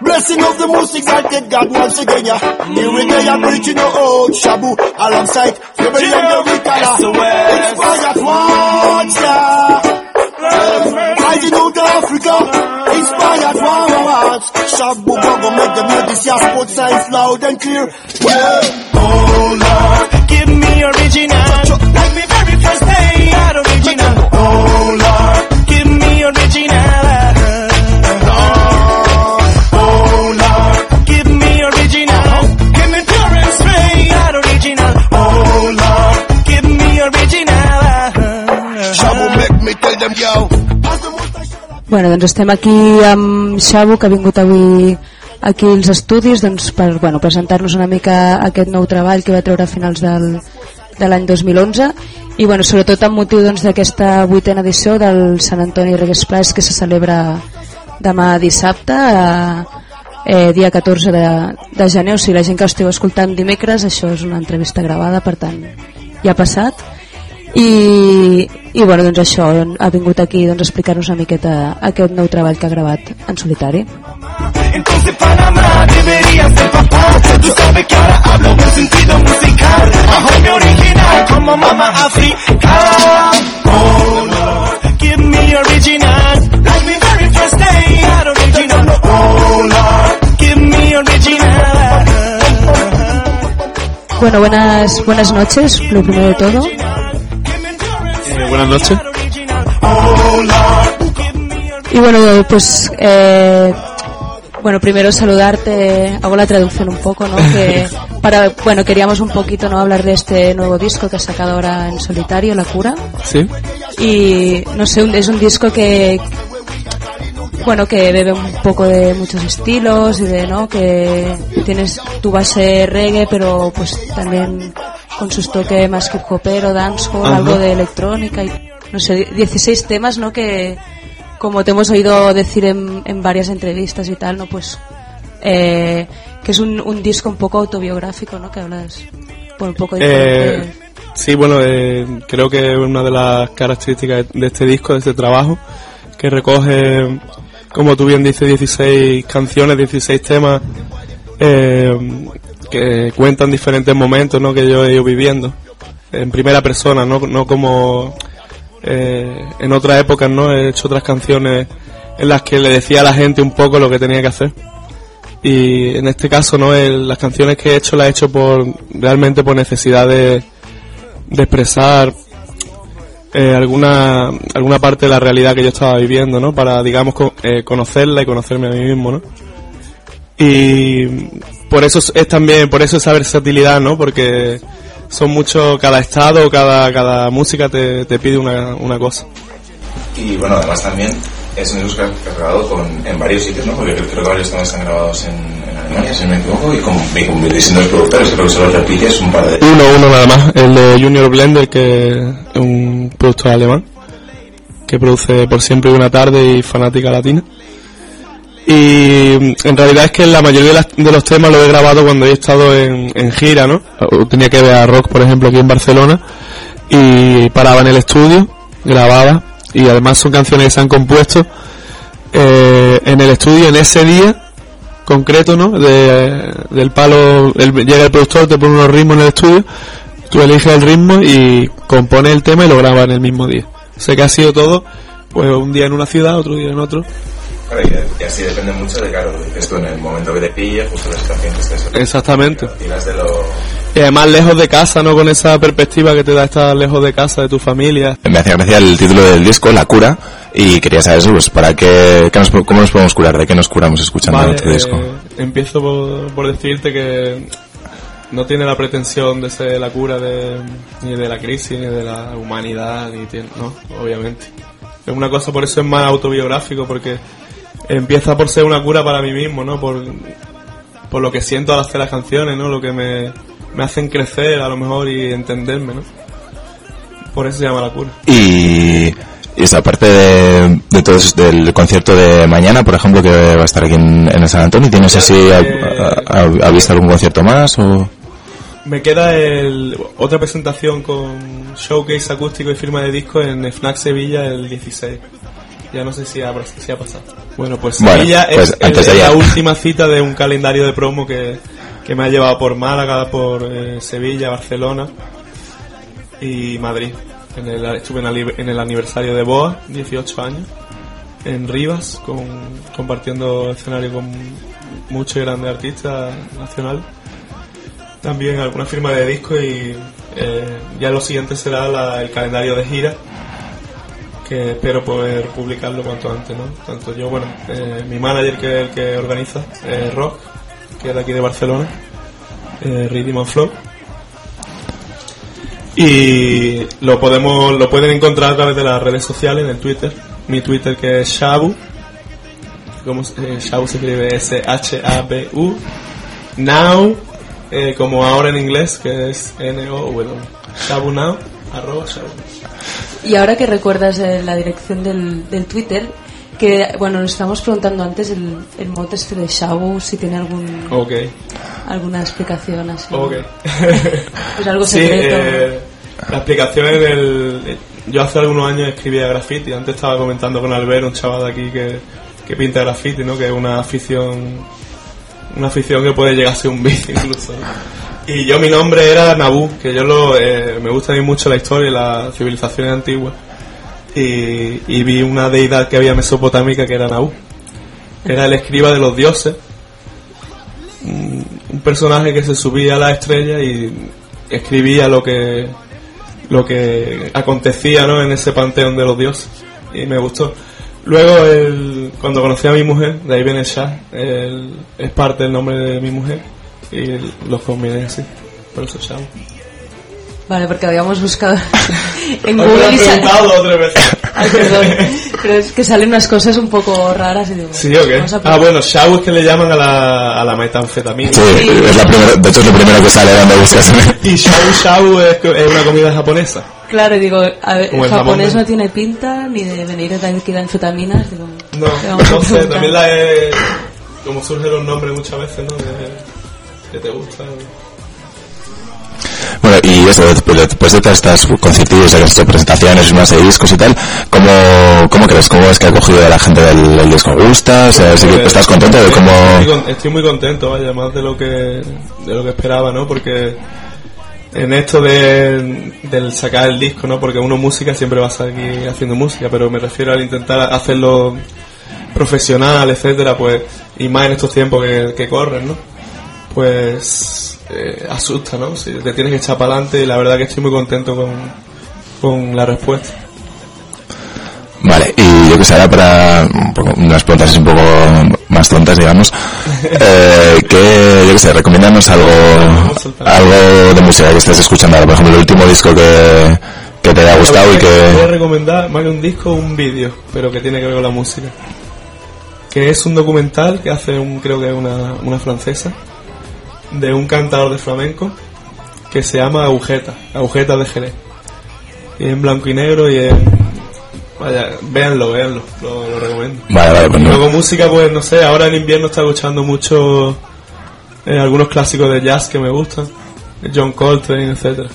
Blessing of the most exalted God once again, yeah. Here we go, you're preaching your old shabu alongside Fibber and the Ricala. Inspired ones, yeah. Rising out of Africa, inspired ones. Shabu Bongo make the music, yeah, sports science loud and clear. Yeah. Oh Lord, Bueno, doncs estem aquí amb Xabu, que ha vingut avui aquí als estudis doncs, per bueno, presentar-nos una mica aquest nou treball que va treure a finals del, de l'any 2011 i bueno, sobretot amb motiu doncs, d'aquesta doncs, vuitena edició del Sant Antoni Regues Plats que se celebra demà dissabte eh, eh, dia 14 de, de gener. O sigui la gent que esteu escoltant dimecres això és una entrevista gravada per tant ja ha passat i, i bueno, doncs això ha vingut aquí doncs, a explicar-nos una miqueta aquest nou treball que ha gravat en solitari Entonces Panamá debería ser papá. Tú sabes que ahora hablo en sentido musical. Hazme original como mamá África. Oh Lord, give me original. Like me very first day, out original. Oh Lord, give me original. Bueno, buenas, buenas noches, lo primero de todo. Buenas noches. Y bueno, pues eh, bueno, primero saludarte, hago la traducción un poco, ¿no? Que para, bueno, queríamos un poquito, ¿no? Hablar de este nuevo disco que has sacado ahora en solitario, La Cura. Sí. Y no sé, es un disco que, bueno, que bebe un poco de muchos estilos y de, ¿no? Que tienes tu base reggae, pero pues también con sus toques más hip hopero, dancehall, Ajá. algo de electrónica y, no sé, 16 temas, ¿no? Que, como te hemos oído decir en, en varias entrevistas y tal, ¿no? Pues, eh, que es un, un disco un poco autobiográfico, ¿no? Que hablas por un poco de... Eh, sí, bueno, eh, creo que una de las características de este disco, de este trabajo, que recoge, como tú bien dices, 16 canciones, 16 temas, eh, que cuentan diferentes momentos ¿no? que yo he ido viviendo, en primera persona, no, no como eh, en otras épocas, ¿no? He hecho otras canciones en las que le decía a la gente un poco lo que tenía que hacer. Y en este caso, ¿no? Las canciones que he hecho las he hecho por realmente por necesidad de, expresar eh, alguna alguna parte de la realidad que yo estaba viviendo, ¿no? Para, digamos, co- eh, conocerla y conocerme a mí mismo, ¿no? Y por eso es, es también, por eso esa versatilidad, ¿no? Porque son muchos, cada estado, cada, cada música te, te pide una, una cosa. Y bueno, además también es un disco que has grabado con, en varios sitios, ¿no? Porque creo que varios temas están grabados en, en Alemania, si no me equivoco, y con, y con distintos productores, creo que solo repites un par de... Uno, uno nada más, el de Junior Blender, que es un productor alemán, que produce por siempre una tarde y fanática latina. Y mm, en realidad es que la mayoría de, las- de los temas lo he grabado cuando he estado en, en gira, ¿no? Tenía que ver a Rock, por ejemplo, aquí en Barcelona, y paraba en el estudio, grababa, y además son canciones que se han compuesto eh, en el estudio en ese día concreto, ¿no? De, del palo, el- llega el productor, te pone unos ritmos en el estudio, tú eliges el ritmo y compones el tema y lo grabas en el mismo día. Sé que ha sido todo, pues un día en una ciudad, otro día en otro. Claro, y, y así depende mucho de, claro, en el momento que te pilla, justo la situación que estés. Exactamente. Tiras de lo... Y además lejos de casa, ¿no? Con esa perspectiva que te da estar lejos de casa, de tu familia. Me hacía gracia el título del disco, La Cura, y quería saber eso, pues, para qué, qué nos- cómo nos podemos curar, de qué nos curamos escuchando Vale, este disco. eh, empiezo por, por decirte que no tiene la pretensión de ser la cura de, ni de la crisis, ni de la humanidad, ni tiene, no, obviamente. Es una cosa, por eso es más autobiográfico, porque empieza por ser una cura para mí mismo, ¿no? Por, por lo que siento al hacer las canciones, ¿no? Lo que me, me hacen crecer a lo mejor y entenderme, ¿no? Por eso se llama la cura. Y, y esa aparte de, de todo eso, del concierto de mañana, por ejemplo, que va a estar aquí en, en el San Antonio, ¿tienes así, ha- ha visto algún concierto más o...? Me queda el, otra presentación con showcase acústico y firma de disco en FNAC Sevilla el 16. Ya no sé si ha, si ha pasado. Bueno, pues Bueno, Sevilla pues es, antes el- de la última cita de un calendario de promo que, que me ha llevado por Málaga, por eh, Sevilla, Barcelona y Madrid. En el, estuve en el, en el aniversario de Boa, 18 años, en Rivas, con, compartiendo escenario con muchos grandes artistas nacionales. También alguna firma de disco y eh, ya lo siguiente será la- el calendario de gira que espero poder publicarlo cuanto antes, ¿no? Tanto yo, bueno, eh, mi manager que es el que organiza, eh, Rock, que es de aquí de Barcelona, eh, Rhythm and Flow. Y lo podemos, lo pueden encontrar a través de las redes sociales, en el Twitter. Mi Twitter que es Shabu, como eh, Shabu se escribe S-H-A-B-U, Now, eh, como ahora en inglés, que es N-O-W. Shabu Now, arroba Shabu. Y ahora que recuerdas eh, la dirección del, del Twitter, que bueno, nos estábamos preguntando antes el, el mote este de Shabu, si tiene algún alguna explicación así. Ok. Es algo sí, secreto. eh, la explicación en el... eh, Yo hace algunos años escribía graffiti. Antes estaba comentando con Albert, un chaval de aquí que, que pinta graffiti, ¿no? Que es una afición... Una afición que puede llegar a ser un vicio incluso. ¿no? Y yo mi nombre era Nabú, que yo lo... eh, me gusta a mucho la historia y las civilizaciones antiguas. Y, vi una deidad que había mesopotámica que era Nabú. Era el escriba de los dioses un un personaje que se subía a la estrella y escribía lo que lo que acontecía ¿no? en ese panteón de los dioses y me gustó luego el, cuando conocí a mi mujer de ahí viene Shah el- es parte del nombre de mi mujer y los combiné así por eso Shah Vale, porque habíamos buscado en Google he y sal- preguntado dos o tres veces Ay, perdón. Pero es que salen unas cosas un poco raras y digo, ¿Sí o qué? a Ah, bueno, Shau es que le llaman a la, a la metanfetamina. Sí, es la primera, de hecho es lo primero que sale cuando buscas. Y Shau Shau es, es una comida japonesa. Claro, digo, a ver, el japonés no tiene pinta ni de venir de aquí de anfetaminas. Digo, No, a no sé, también la he... Como surgen los nombres muchas veces, ¿no? De- que te gusta. Bueno, y eso, después de todas estas conciertillos, de que has hecho presentaciones, más de discos y tal, ¿cómo, cómo crees? ¿Cómo es que ha cogido la gente del, del disco? ¿Gustas? Eh, sí que ¿Estás contento de cómo...? Estoy muy contento, vaya, más de lo que de lo que esperaba, ¿no? Porque en esto de, del sacar el disco, ¿no? Porque uno música siempre va a seguir haciendo música, pero me refiero al intentar hacerlo profesional, etcétera, pues, y más en estos tiempos que, que corren, ¿no? Pues eh, asusta, ¿no? Si te tienes que echar para adelante y la verdad que estoy muy contento con, con la respuesta. Vale, y yo que sé, ahora para un poco- unas preguntas un poco más tontas, digamos, eh, que, yo que sé, recomiéndanos algo, algo de música que estés escuchando ahora, por ejemplo, el último disco que, que te haya gustado y Voy a que... recomendar más que un disco, un vídeo, pero que tiene que ver con la música. Que es un documental que hace un, creo que es una, una francesa, de un cantador de flamenco que se llama Agujeta, Agujeta de Jerez. Y en blanco y negro y en... Vaya, véanlo, véanlo, lo, lo recomiendo. Vale, vale, pues Y no. luego música, pues no sé, ahora en invierno está escuchando mucho eh, algunos clásicos de jazz que me gustan, John Coltrane, etcétera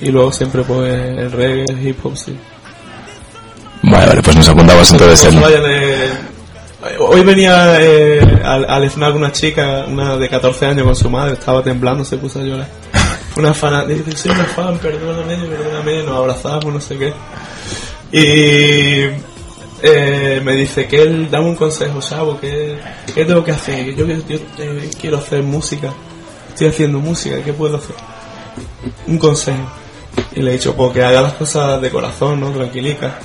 Y luego siempre pues el reggae, el hip hop, sí. Vale, vale, pues nos apuntamos entonces No en... Hoy venía eh, al, al FNAC una chica, una de 14 años con su madre, estaba temblando, se puso a llorar. Una fan, dice, soy una fan, perdóname, perdóname, nos abrazamos, no sé qué. Y eh, me dice que él, dame un consejo, Sabo, ¿qué, qué tengo que hacer? Yo, yo, yo, eh, quiero hacer música, estoy haciendo música, ¿qué puedo hacer? Un consejo. Y le he dicho, pues que haga las cosas de corazón, ¿no? Tranquilica.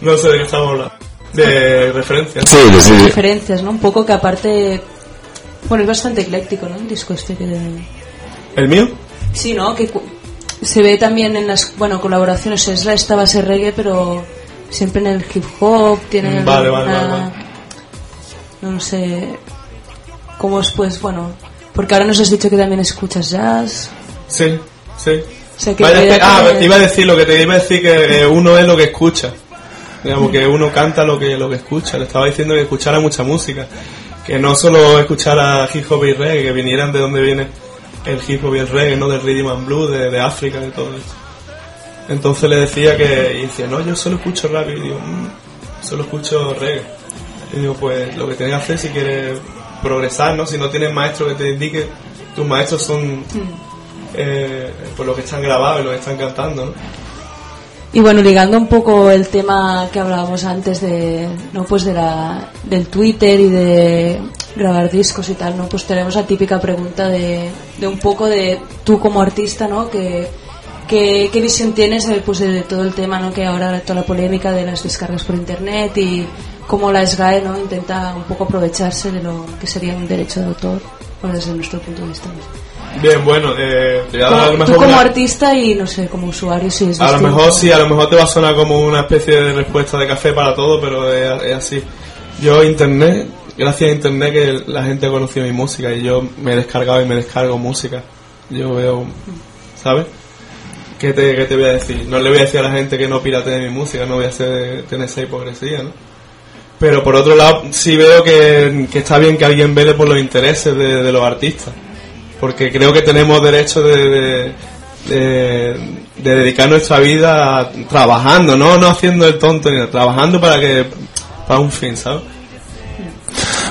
No sé de qué estamos hablando. De referencia. Sí, sí, sí. Diferencias, ¿no? Un poco que aparte... Bueno, es bastante ecléctico, ¿no? El disco este que... ¿El mío? Sí, ¿no? Que cu- se ve también en las, bueno, colaboraciones. Es la esta base reggae, pero siempre en el hip hop, tiene Mm, vale, vale, una- vale, vale. No sé... ¿Cómo es, pues, bueno... Porque ahora nos has dicho que también escuchas jazz. Sí, sí. O sea, que Vaya, que que- ah, iba a decir lo que te iba a decir que eh, uno es lo que escucha. Digamos que uno canta lo que lo que escucha. Le estaba diciendo que escuchara mucha música. Que no solo escuchara hip hop y reggae, que vinieran de donde viene el hip hop y el reggae, no del rhythm and blues, de, de África, de todo eso. Entonces le decía que, y decía, no, yo solo escucho rap. Y digo, "Mm, solo escucho reggae. Y digo, pues lo que tienes que hacer si quieres progresar, ¿no? Si no tienes maestro que te indique, tus maestros son mm. eh, por lo que están grabados y lo que están cantando, ¿no? Y bueno, ligando un poco el tema que hablábamos antes de, ¿no? Pues de la, del Twitter y de grabar discos y tal, ¿no? Pues tenemos la típica pregunta de, de un poco de tú como artista, ¿no? Que, ¿Qué, visión tienes de, pues, de todo el tema, ¿no? que ahora toda la polémica de las descargas por internet y cómo la SGAE ¿no? intenta un poco aprovecharse de lo que sería un derecho de autor, desde nuestro punto de vista? Bien, bueno, eh, tú como artista y no sé, como usuario, sí es A lo mejor sí, a lo mejor te va a sonar como una especie de respuesta de café para todo, pero es, así. Yo, internet, gracias a internet que la gente ha conocido mi música y yo me he descargado y me descargo música. Yo veo, ¿sabes? ¿Qué te, ¿Qué te voy a decir? No le voy a decir a la gente que no pirate mi música, no voy a hacer, tener esa hipocresía, ¿no? Pero por otro lado, sí veo que, que está bien que alguien vele por los intereses de, de los artistas porque creo que tenemos derecho de, de, dedicar nuestra vida trabajando, no, no haciendo el tonto, ni trabajando para que para un fin, ¿sabes?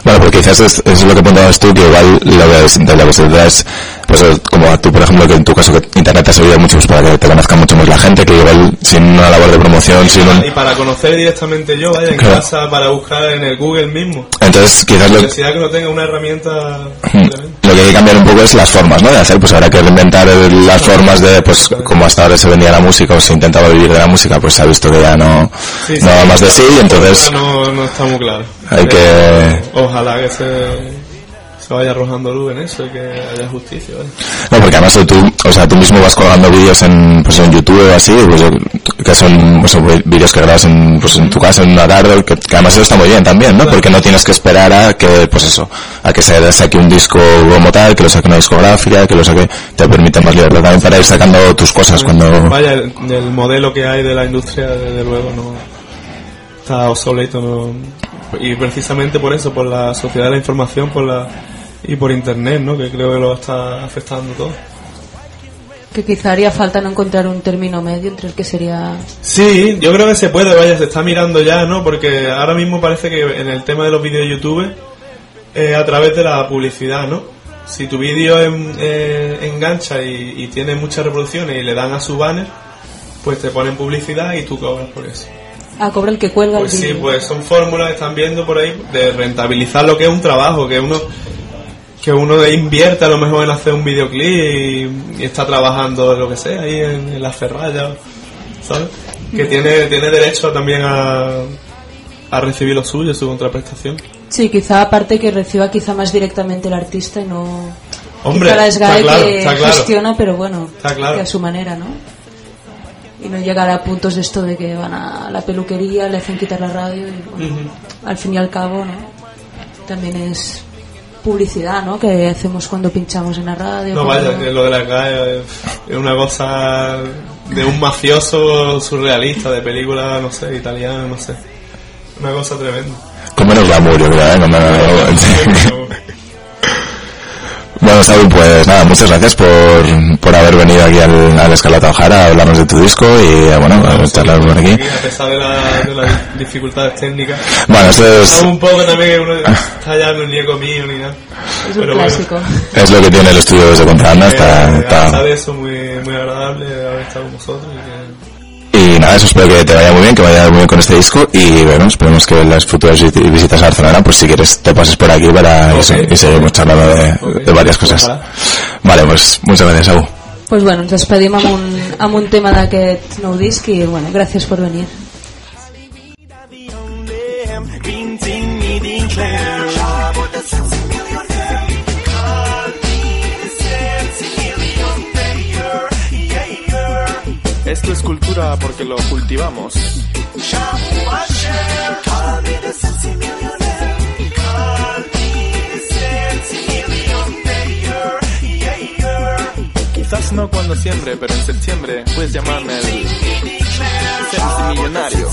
Bueno, porque quizás es, es lo que apuntabas tú, que igual lo de la posibilidad es, pues como tú, por ejemplo, que en tu caso que Internet ha servido mucho pues, para que te conozca mucho más la gente, que igual sin una labor de promoción, sin un... Y para conocer directamente yo, vaya, en casa, para buscar en el Google mismo. Entonces, quizás la necesidad que no tenga una herramienta... Lo que hay que cambiar un poco es las formas, ¿no? De hacer, pues habrá que reinventar las formas de, pues, como hasta ahora se vendía la música o se intentaba vivir de la música, pues se ha visto que ya no, no va más de sí, entonces... No, no está muy claro. Hay que... Ojalá que se vaya arrojando luz en eso y que haya justicia. No, porque además tú, o sea, tú mismo vas colgando vídeos en, pues en YouTube o así, pues, que son pues, vídeos que grabas en, pues, en tu casa en una tarde, que, además eso está muy bien también, ¿no? Porque no tienes que esperar a que, pues eso, a que se saque un disco como tal, que lo saque una discográfica, que lo saque, te permite más libertad también para ir sacando tus cosas cuando... Vaya, el, el modelo que hay de la industria, desde luego, no está obsoleto, no, y precisamente por eso, por la sociedad de la información, por la y por internet, ¿no? Que creo que lo está afectando todo. Que quizá haría falta no encontrar un término medio entre el que sería... Sí, yo creo que se puede, vaya, se está mirando ya, ¿no? Porque ahora mismo parece que en el tema de los vídeos de YouTube, eh, a través de la publicidad, ¿no? Si tu vídeo eh, engancha y, tiene muchas reproducciones y le dan a su banner, pues te ponen publicidad y tú cobras por eso. Ah, cobra el que cuelga pues el sí, pues son fórmulas que están viendo por ahí de rentabilizar lo que es un trabajo, que uno que uno invierte a lo mejor en hacer un videoclip y, está trabajando lo que sea ahí en, la ferralla, ¿sabes? Que tiene, tiene derecho también a, a recibir lo suyo, su contraprestación. Sí, quizá aparte que reciba quizá más directamente el artista y no... Hombre, la está claro, que gestiona, pero bueno, claro. que a su manera, ¿no? Y no llegar a puntos de esto de que van a la peluquería, le hacen quitar la radio y bueno, al fin y al cabo, ¿no? También es publicidad, ¿no? Que hacemos cuando pinchamos en la radio. No, vaya, que lo de la calle es una cosa de un mafioso surrealista, de película, no sé, italiana, no sé. Una cosa tremenda. Con menos glamour, yo creo, ¿eh? Con menos bueno, Saúl, pues nada, muchas gracias por, por haber venido aquí al, al Escalata Ojara a hablarnos de tu disco y eh, bueno, a charlar por aquí. A pesar de, la, de las dificultades técnicas. Bueno, esto es... un poco también que uno está ya no ni conmigo ni nada. Es un clásico. Es lo que tiene el estudio desde Contralanda, está... Eh, está... eso muy, muy agradable haber estado con vosotros y que y nada, eso espero que te vaya muy bien, que vaya muy bien con este disco y bueno, esperemos que las futuras visitas a Barcelona, pues si quieres te pases por aquí para okay. y seguimos charlando de, okay. de varias cosas. Vale, pues muchas gracias, Agu. Pues bueno, ens despedim amb un, amb un tema d'aquest nou disc i bueno, gràcies per venir. Esto es cultura porque lo cultivamos. No cuando siempre, pero en septiembre puedes llamarme el millonario.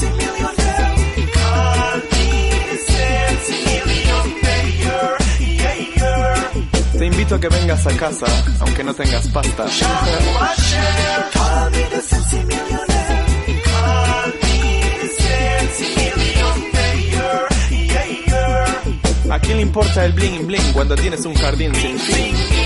Te invito a que vengas a casa, aunque no tengas pasta. ¿A quién le importa el bling bling cuando tienes un jardín sin fin?